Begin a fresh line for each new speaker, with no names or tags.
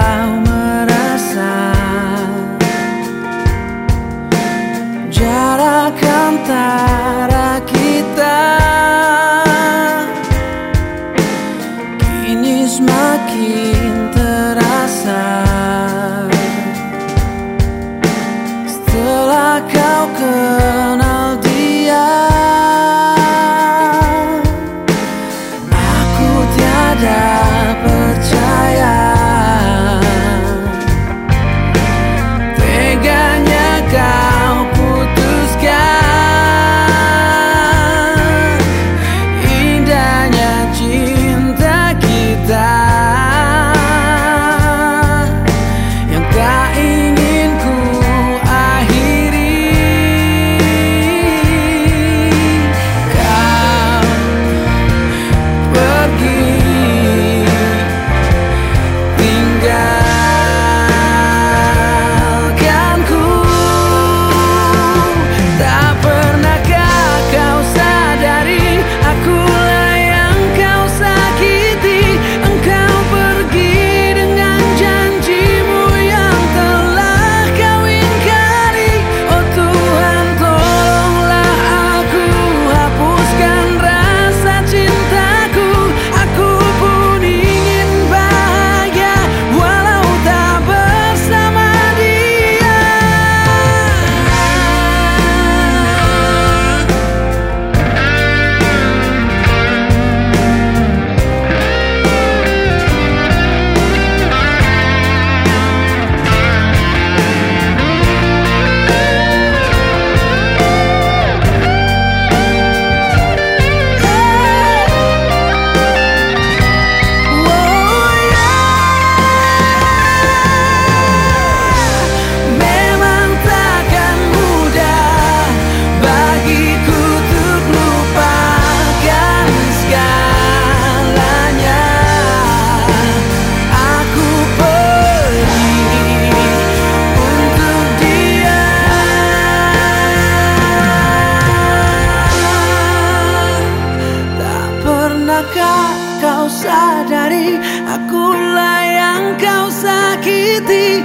now Kau sadari Akulah yang kau sakiti?